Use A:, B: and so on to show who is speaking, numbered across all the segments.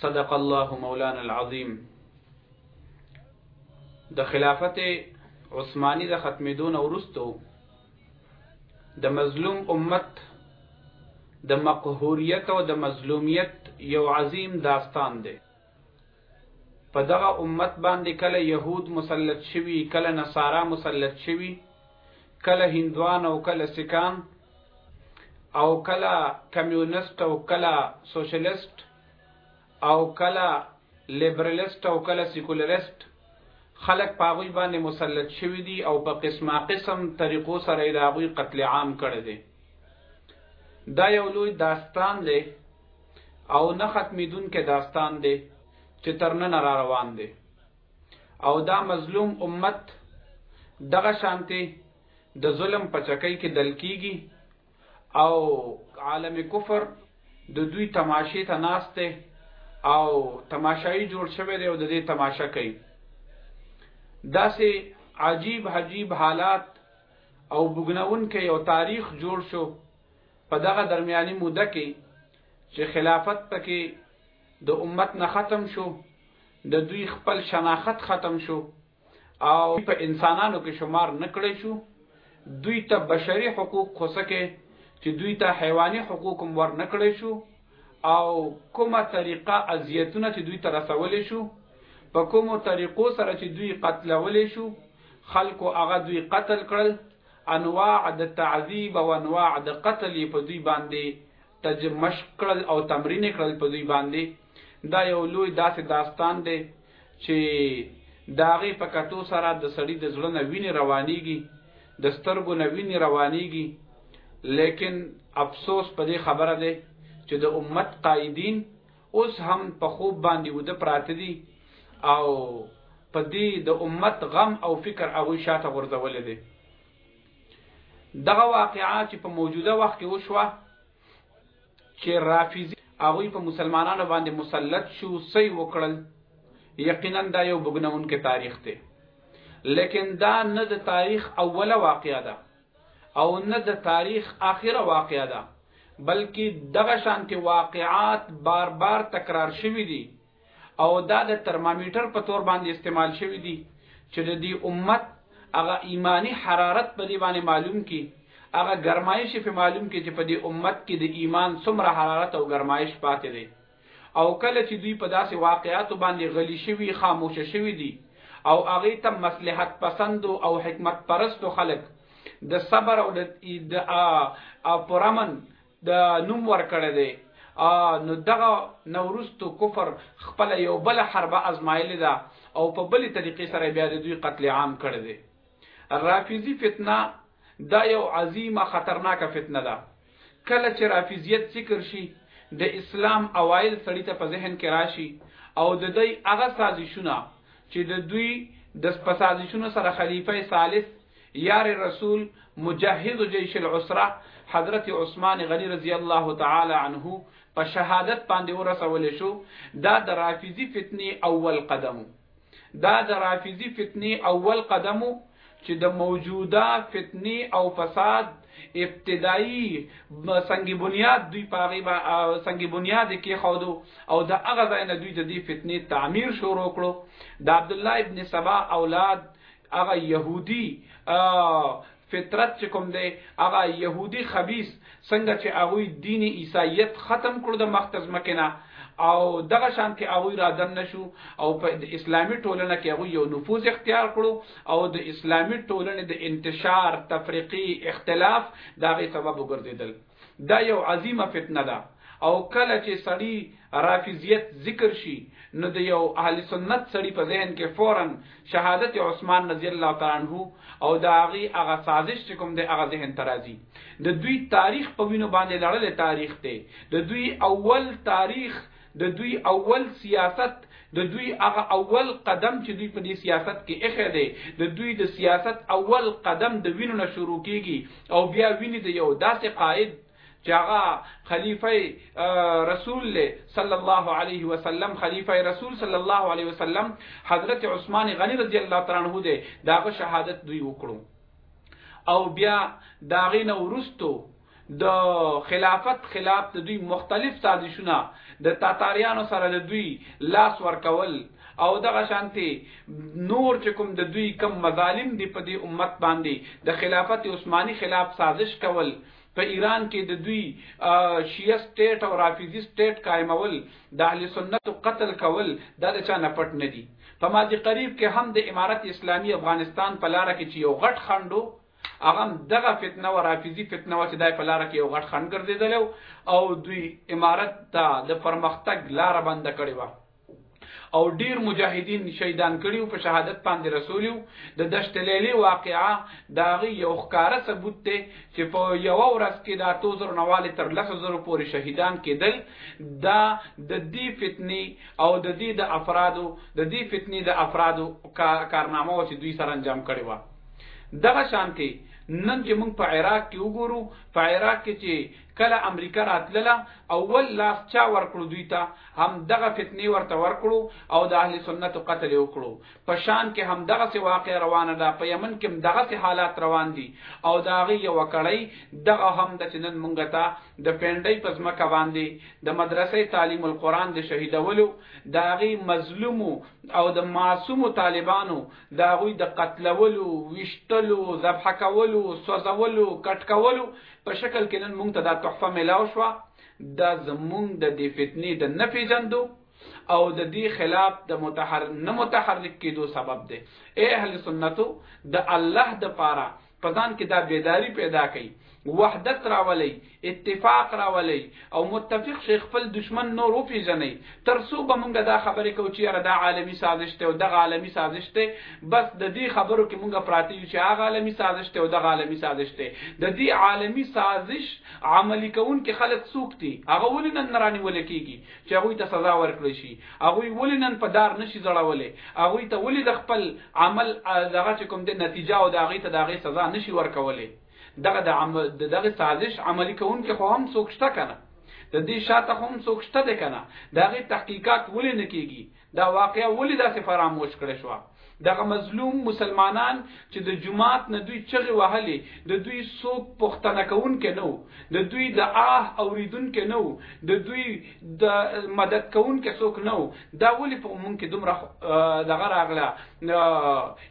A: صدق الله مولانا العظیم د خلافت عثماني د ختمېدون ورستو د مظلوم امت د مقهوریت او د مظلومیت یو عظیم داستان دی په دغه امت باندې کله يهود مسلط شوي کله نصارا مسلط شوي کله هندوان او کله سکان او کله کمیونست او کله سوشلیست او کله لیبرلیست او کله سیکولریست خلک په هغوی باندې مسلط شوي دي او په قسمه قسم طریقو سره یې د هغوی قتل عام کړی دی دا یو لوی داستان دی او نه ختمېدونکی داستان دی چې تر ننه را روان دی او دا مظلوم امت دغه شانتې د ظلم په چکۍ کې دل کیږي او عالم کفر د دوی تماشې ته ناست دی او تماشایي جوړ شوی دی او د دې تماشه کوي داسې عجیب حجیب حالات او بګنون کې یو تاریخ جوړ شو په دغه درمیاني موده کې چې خلافت پکې د امت نه ختم شو د دوی خپل شناخت ختم شو او په انسانانو کې شمار نکړی شو دوی ته بشري حقوق خوسکه چې دوی ته حیواني حقوق هم ور نکړی شو او کومه طریقه اذیتونه چې دوی ته رسول شو په کومو طریقو سره چې دوی قتلول شو خلکو هغه دوی قتل کړل انواع د تعذیب او انواع د قتل په دوی باندې ته چې مشق کړل او تمرین یې کړل په دوی باندې دا یو لوی داسې داستان دی چې د هغې په کتو سره د سړي د زړه نه وینې روانیږي د سترګو نه وینې روانیږي لیکن افسوس په دې خبره دی چې د امت قائدین اوس هم په خوب باندې وده پراته دي او په دې د امت غم او فکر هغه شاته غورځولې دي دغه واقعا چې په موجوده وخت کې وشوه چې رافیزی هغه په مسلمانانو باندې مسلط شو سي وکړل یقینا دا یو بګنون کې تاریخ دی لیکن دا نه د تاریخ اوله واقعا ده او نه د تاریخ اخره واقعا ده بلکې دغه شانتي واقعات بار بار تکرار شوي دي او دا د ترمامیټر په تور باندې استعمال شوی دی چې د دې امت هغه ایمانی حرارت په دې باندې معلوم کی هغه ګرمایش په معلوم کې چې په دې امت کې د ایمان څومره حرارت او ګرمایش پاتې دی او کله چې دوی په داسې واقعاتو باندې غلی شوي خاموش شوي دي او هغه ته مصلحت پسند او حکمت پرستو خلک د صبر او د پرامن د نوم ورکړی دی نو دغه نورستو کفر خپل یو بل حربه ازمایلی ده او په بلی طریقې سره بیا د دوی قتل عام کړی دی رافیزی فتنه دا یو عظیمه خطرناکه فتنه ده کله چې رافیزیت ذکر شي د اسلام اوایل سړی ته په ذهن کې راشي او د دوی هغه سازشونه چې د دوی د سپسازشونو سره خلیفه ثالث یار رسول مجهز جیش العسره حضرت عثمان غنی رضی الله تعالی عنه په شهادت باندې ورسول شو دا د رافضی فتنی اول قدم دا د رافضی فتنی اول قدم چې د موجوده فتنی او فساد ابتدایي سنگ بنیاد دوی پاغي با سنگ بنیاد کې خودو او د هغه ځای نه دوی د دې فتنې تعمیر شروع کړو د عبد الله ابن سبا اولاد هغه یهودی فطرت چې کوم دی هغه يهودي خبيث څنګه چې هغه دین عیسایت ختم کړو د مختز مکنا او دغه شان کې هغه را دن نشو او په اسلامي ټولنه کې هغه یو نفوذ اختیار کړو او د اسلامي ټولنې د انتشار تفریقي اختلاف دغه سبب وګرځیدل دا یو عظیمه فتنه ده او کله چې سړي رافضیت ذکر شي نو د یو اهل سنت سړي په ذهن کې فورا شهادت عثمان رضی الله تعالی عنہ او د هغه هغه سازش چې کوم د هغه ذهن ترازی د دوی تاریخ په وینو باندې لړل تاریخ دی د دوی اول تاریخ د دوی اول سیاست د دوی هغه اول قدم چې دوی په دې سیاست کې اخی دی د دوی د سیاست اول قدم د وینو نه شروع کیږي او بیا ویني د یو داسې قائد چې هغه خلیفه رسول له صلی الله علیه وسلم خلیفه رسول صلی الله علیه وسلم حضرت عثمان غنی رضی الله تعالی عنہ دی داغه شهادت دوی وکړو او بیا داغه نو ورستو د خلافت خلاف د دوی مختلف سازشونه، د تاتاریانو سره د دوی لاس ورکول او دغه شانتې نور چې کوم د دوی کوم مظالم دي په دې امت باندې د خلافت عثماني خلاف سازش کول، په ایران کې د دوی شیعه سټیټ او رافضي سټیټ قایمول، د اهل سنتو قتل کول دا د چا نه پټ نه دي. په ماضي قریب کې هم د امارت اسلامي افغانستان په لاره کې چې یو غټ خنډ و، هغه هم دغه فتنه و رافضي فتنه و چې دای په لار کې یو غټ خنډ ګرځیدل او دوی امارت ته د پرمختګ لار بند کړې و او ډیر مجاهدین شهیدان کړي او په شهادت باندې رسولیو د دشت لیلی واقعا داغي یو ښکاره ثبوت ته چې په یو ورځ کې دا توزر نواله تر لس زرو پورې شهیدان کېدل دا د دې فتنې او د دې د افرادو د دې فتنې د افرادو کارنامه او چې دوی سره انجام کړي و دغه شانتې نن چې موږ په عراق کې وګورو په عراق کې چې کله امریکا راتلله اول لاس چا ورکړو دوی ته هم دغه فتنې ورته ورکړو او د اهل سنت قتل وکړو په شان کې هم دغه سي واقع روانه ده په یمن کې هم دغه سي حالات روان دي او دا غي یو کړی دغه هم د چنن مونږ ته د پندای په ځمکه باندې د مدرسې تعلیم القرآن د شهیدولو دا غي مظلوم او د معصوم طالبانو د هغوی د قتلولو، ویشتلو، ذبح کولو، سوځولو، کټ کولو په شکل کې نن مونږ ته دا تحفه ملاو شوه دا زمونږ د دې فتنې د نه پیژندو او د دې خلاف د متحر نه متحرک کېدو سبب دی اے اهل سنتو د الله د پاره په ځان کې دا بیداری پیدا کړئ وحدت راولي اتفاق راولي او متفق شي خپل دشمن نور وپیژني تر څو به موږ دا خبرې کو چې یاره دا عالمی سازش ته او دغه عالمی سازش ته بس د دې خبرو کې موږ پراتی یو چې هغه عالمی سازش ته او دغه عالمی سازش ته د دې عالمی سازش عملی کوونکي خلک څوک دي هغه ولې نن رانیول کیږي چې هغوی ته سزا ورکړل شي هغوی ولې نن په دار نشي ځړولی هغوی ته ولې د خپل عمل دغه چې کوم دی نتیجه او د هغې ته د هغې سزا نشي ورکولی دغه د د دغه سازش عملي کوونکي خو هم څوک شته کنه د دې شاته خو هم څوک شته دی کنه د هغې تحقیقات ولې نه کیږي دا واقعا ولې داسې فراموش کړې شو دغه مظلوم مسلمانان چې د جماعت نه دوی چغې وهلې د دوی څوک پښتنه کوونکې نه وو د دوی د آه اوریدونکې نه وو د دوی د مدد کوونکې څوک نه وو دا ولې په مونږ کې دومره دغه راغله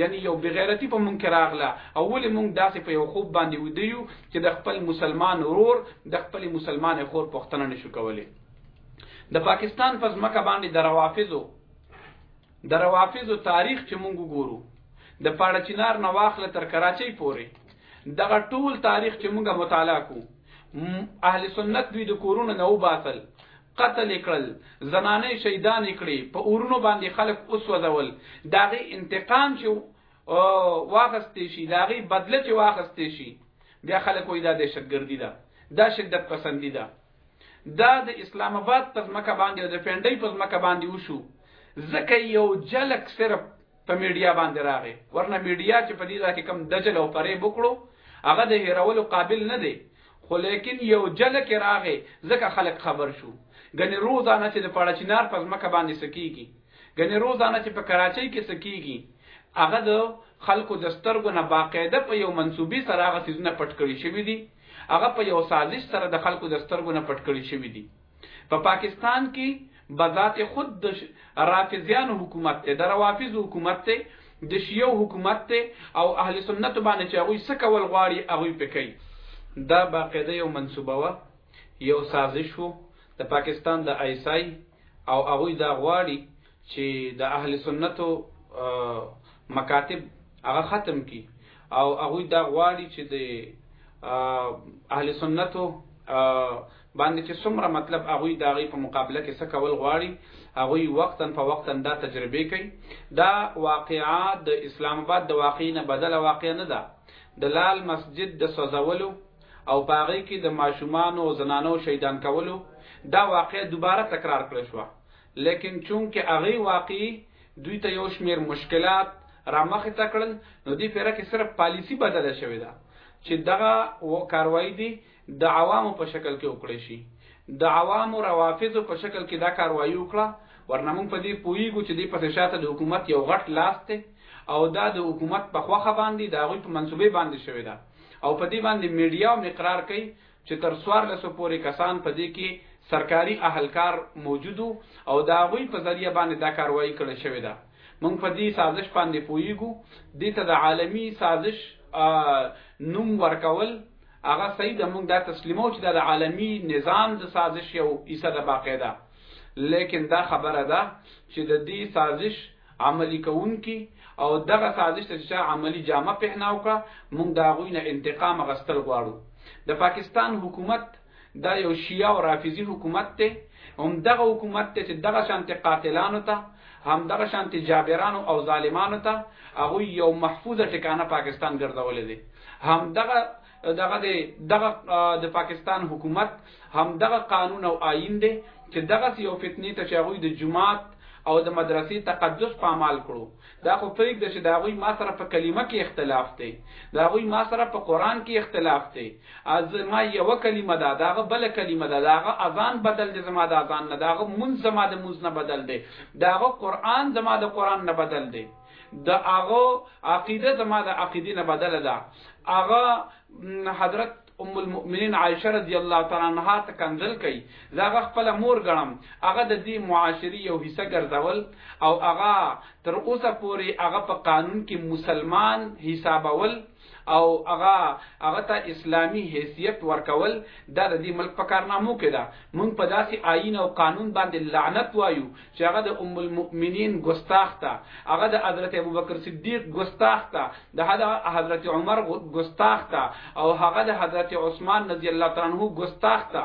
A: یعنی یو بغیرتی په مونږ کې راغله او ولې مونږ داسې په یو خوب باندې ودیو چې د خپل مسلمان ورور د خپل مسلمان خور پښتنه نشو کولای د پاکستان په ځمکه باندې د روافضو د روافضو تاریخ چې مونږ وګورو د پاړه چنار نه واخله تر کراچۍ پورې دغه ټول تاریخ چې مونږه مطالعه کو اهل سنت دوی د کورونو نه وباسل قتل کړل زنانه شهیدان کړي په اورونو باندې خلک اوس وځول داغه انتقام چې واغستې شي داغه بدله چې واغستې شي بیا خلک وې دا دهشتګردي ده دا شدت پسندي ده دا د اسلام آباد په ځمکه باندې او د پنډۍ په ځمکه باندې وشو ځکه یو جلک صرف په میډیا باندې راغی ورنه میډیا چې په دې ځای کې کم دجل او پرې بکړو هغه د هیرولو قابل نه دی خو لیکن یو جلک راغی ځکه خلک خبر شو ګنې روزانه چې د پاړه چینار په ځمکه باندې سکیږي ګنې روزانه چې په کراچۍ کې سکیږي هغه د خلکو د سترګو نه باقاعده په یو منسوبي سره هغه سیزونه پټ کړی شوی دي هغه په یو سازش سره د خلکو د سترګو نه پټ کړي شوي دي په پاکستان کې بذات خود د رافضیانو حکومت ته د روافض حکومت ته د شیعو حکومت ته او اهل سنت باندې چې هغوی څه کول غواړي هغوی پې کوي دا باقاعده یو منصوبه وه یو سازش وو د پاکستان د آیسای او هغوی دا غواړي چې د اهل سنتو مکاتب هغه ختم کی او هغه دا غواړي چې د اهل سنتو باندې چې څومره مطلب هغه دا غي په مقابله کې څه کول غواړي هغه وقتا په وقتا دا تجربه کوي دا واقعا د اسلام آباد د واقع نه بدل واقع نه ده د لال مسجد د سوزولو او پاغي کې د ماشومان او زنانو شهیدان کولو دا واقع دوباره تکرار کړی شو لیکن چونکه هغې واقعې دوی ته یو شمیر مشکلات رامخ ته کړل نو دې پیره کې صرف پالیسی بدله شوې ده چې دغه کاروایی دې د عوامو په شکل کې وکړې شي د عوامو روافضو په شکل کې دا کاروایی وکړه ورنه موږ په دې پوهیږو چې دې پسې شاته د حکومت یو غټ لاس دی او دا د حکومت په خوخه باندې د هغوی په منصوبې باندې شوې ده او په دې باندې میډیا هم اقرار کوي چې تر څوارلسو پورې کسان په دې کې سرکاري اهلکار موجود وو او د هغوی په ذریعه باندې دا کاروايي کړې شوې ده. موږ په دې سازش باندې پوهېږو، دې ته د عالمي سازش نوم ورکول هغه صحیح ده، موږ دا تسلیموو چې دا د عالمي نظام د سازش یو حصه ده باقاعده، لیکن دا خبره ده چې د دې سازش عملي کوونکي او دغه سازش ته چې چا عملي جامه پهناو کړه موږ د هغوی نه انتقام اخستل غواړو د پاکستان حکومت دا یو شیعه او رافضي حکومت دی هم دغه حکومت دی چې دغه شانتې قاتلانو ته هم دغه شانتې جابرانو او ظالمانو ته هغوی یو محفوظه ټکانه پاکستان ګرځولی دی هم دغه دغه دی دغه د پاکستان حکومت هم دغه قانون او آئین دی چې دغه یو فتنی ته چې هغوی د جماعت او د مدرسې تقدس پامال کړو دا خو پرېږده چې د هغوی ما سره په کلمه کې اختلاف دی د هغوی ما سره په قرآن کې اختلاف دی زما یوه کلمه ده د هغه بله کلمه ده د هغه اذان بدل دی زما د اذان نه د هغه مونځ زما د مونځ نه بدل دی د هغه قرآن زما د قرآن نه بدل دی د هغه عقیده زما د عقیدې نه بدله ده هغه حضرت ام المؤمنین عائشه رضی الله تعالی عنها ته کنزل کوي زغه خپل مور غړم هغه د دې معاشري یو حصہ ګرځول او هغه تر اوسه پوري هغه په قانون کې مسلمان حسابول او هغه هغه ته اسلامی حیثیت ورکول دا د دې ملک په کارنامو کې ده مونږ په داسې آئین او قانون باندې لعنت وایو چې هغه د ام المؤمنین ګستاخ ته هغه د حضرت ابوبکر صدیق ګستاخ ته د حضرت عمر ګستاخ ته او هغه د حضرت عثمان رضی الله تعالی عنہ ګستاخ ته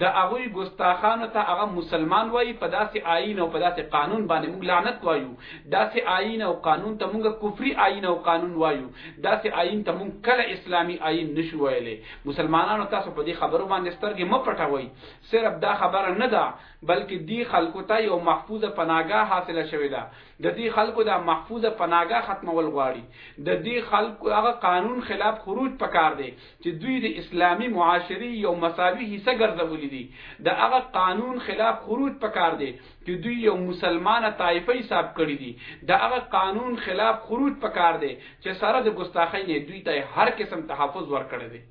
A: د هغوی ګستاخانو ته هغه مسلمان وايي، په داسې آيين او په داسې قانون باندې موږ لعنت وايو، داسې آيين او قانون ته موږ کفري آيين او قانون وايو، داسې آيين ته موږ کله اسلامي آيين نه شو ويلی، مسلمانانو تاسو په دې خبرو باندې سترګې مه پټوئ، صرف دا خبره نه ده، بلکې دې خلکو ته يو محفوظه پناګاه حاصله شوې ده، د دې خلکو دا محفوظه پناګاه ختمول غواړي، د دې خلکو هغه قانون خلاف خروج پکار دی، چې دوی د اسلامي معاشري یو مساوي حصه ګرځولي دي د هغه قانون خلاف خروج پکار دی چې دوی یو مسلمانه طایفه حساب کړي دي د هغه قانون خلاف خروج پکار دی چې سره د ګستاخۍ نه دوی ته هر قسم تحفظ ورکړي دي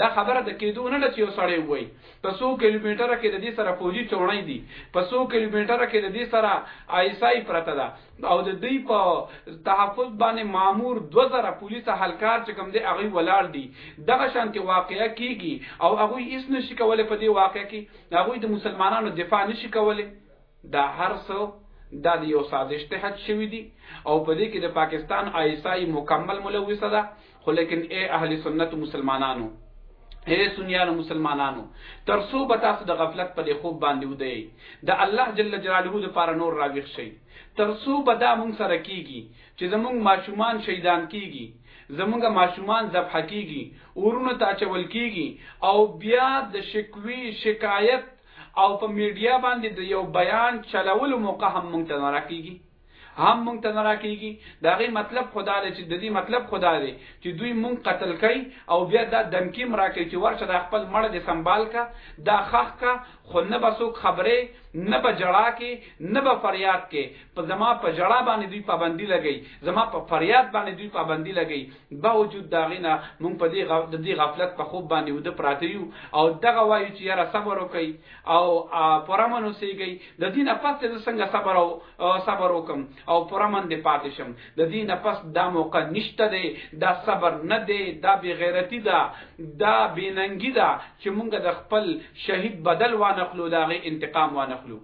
A: دا خبره د کېدو نه لچ یو سړی وای په 100 کیلومتره کې د دې سره فوجي چوڼۍ دي په 100 کیلومتره کې د دې سره آیسای پرته ده او د دوی په تحفظ باندې مامور 2000 پولیس اهلکار چې کوم دی هغه ولاړ دي دغه شانتي واقعیا کیږي او هغه هیڅ نشي کولای په دې واقعیا کې هغه د مسلمانانو دفاع نشي کولای دا هر څه دا د یو سازش تحت شوی دی او په دې کې د پاکستان آی اس آی مکمل ملوثه ده خو لیکن اے اهل سنت مسلمانانو اے سنیانو مسلمانانو تر څو به تاسو د غفلت په خوب باندې ودی د الله جل جلاله د پاره نور راویښ شي تر څو به دا مونږ سره کیږي چې زمونږ ماشومان شهیدان کیږي زمونږ ماشومان ذبح کیږي اورونو ته اچول کیږي او بیا د شکوي شکایت او په میډیا باندې د یو بیان چلولو موقع هم مونږ ته نه راکیږي هم مونږ ته نه راکېږي د هغې مطلب خو دا دی چې د دې مطلب خو دا دی چې دوی مونږ قتل کوي او بیا دا دمکې هم راکوي چې ورشه دا خپل مړ دې سنبال کا دا ښخ کا خو نه به څوک خبرې نه به جړا کې نه به فریاد کې په زما په جړا باندې دوی پابندي لګي زما په فریاد باندې دوی پابندي لګي باوجود دا غینه مونږ په دې د دې غفلت په خوب باندې ود پراته یو او دغه وایو چې یاره صبر وکړي او پر امن اوسېږئ د دې نه پس زه څنګه صبر او صبر وکم او پر امن دې پاتې شم د دې نه پس دا موقع نشته دی دا صبر نه دی دا بې غیرتی ده دا بې ننګي ده چې مونږ د خپل شهید بدل وانخلو دا غي انتقام وانخلو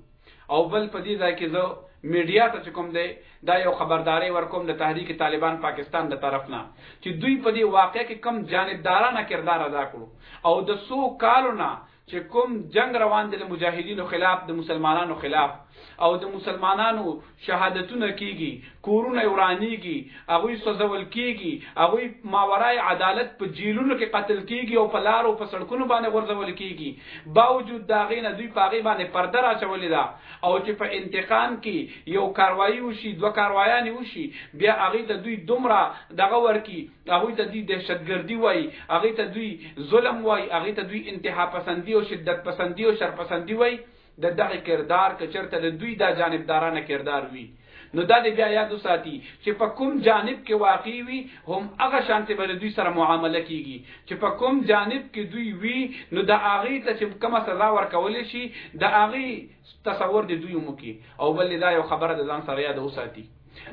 A: او بل په دې ځای کې زه میډیا ته کوم دی دا یو خبرداري ورکوم د تحریک طالبان پاکستان د طرف نه چې دوی په دې واقع کې کم جانبدارانه کردار ادا کړو او د سو کالو نه چې کوم جنگ روان دی د مجاهدینو خلاف د مسلمانانو خلاف او د مسلمانانو شهادتونه کیږي کورونه ورانیږي هغه سوزول کیږي هغه ماورای عدالت په جیلونو کې قتل کیږي او په لارو په سړکونو باندې غورځول کیږي باوجود دا غینه دوی پاغي باندې پرده راچولې ده او چې په انتقام کې یو کاروایی وشي دوه کاروایان وشي بیا هغه ته دوی دومره دغه ورکی هغوی ته دوی دهشتګردي وايي، هغې ته دوی ظلم وايي، هغې ته دوی انتها پسندي او شدت پسندي او شرپسندي وايي، د دغه کردار که چرته د دوی دا جانبدارانه کردار وي نو دا دې بیا یاد وساتي چې په کوم جانب کې واقع وي هم هغه شانتې به د دوی سره معامله کیږي چې په کوم جانب کې دوی وي نو د هغې ته چې کومه سزا ورکول شي د هغې تصور دې دوی هم وکړي او بل دا یو خبره د ځان سره یاد وساتي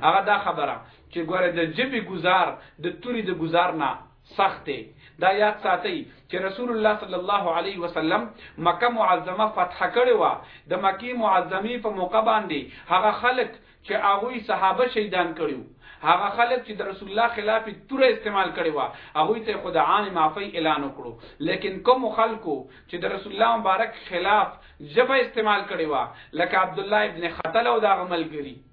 A: هغه دا خبره چې ګوره د ژبې ګوزار د توري د ګوزار نه سخت دی دا یاد ساتئ چې رسول الله صلی الله علیه وسلم مکه معظمه فتح کړې وه د مکې معظمې په موقع باندې هغه خلک چې هغوی صحابه شهیدان کړیو هغه خلک چې د رسول الله خلاف توره استعمال کړي وا هغه ته خود عام معافی اعلان وکړو لیکن کوم خلکو چې د رسول الله مبارک خلاف جبه استعمال کړي وا لکه عبد الله ابن خطل او دا غملګری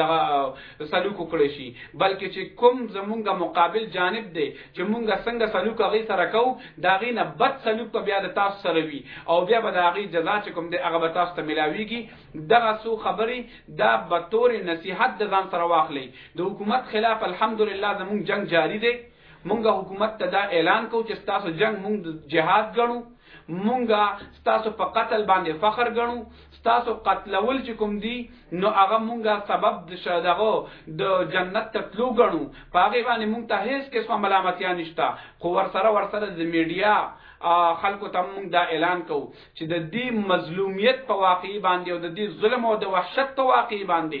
A: دغه سلوک وکړی شي بلکې چې کوم زمونږ مقابل جانب دی چې مونږ څنګه سلوک هغه سره کو دا غي نه بد سلوک په بیا د تاسو سره وي او بیا به دا غي جزا چې کوم دی هغه به تاسو ته ملاويږي دغه سو خبري دا به تور نصيحت د ځان سره واخلي د حکومت خلاف الحمدلله زمونږ جنگ جاری دی مونږ حکومت ته دا اعلان کوو چې ستاسو جنگ مونږ جهاد ګڼو مونږه ستاسو په قتل باندې فخر ګڼو ستاسو قتلول چې کوم دی نو هغه مونږه سبب د شدغه د جنت ته تلو ګڼو په هغه باندې مونږ ته هیڅ قسمه ملامتیا نشته خو ورسره ورسره د میډیا خلکو ته مونږ دا اعلان کوو چې د دې مظلومیت په واقعي باندې او د دې ظلم او د وحشت په واقعي باندې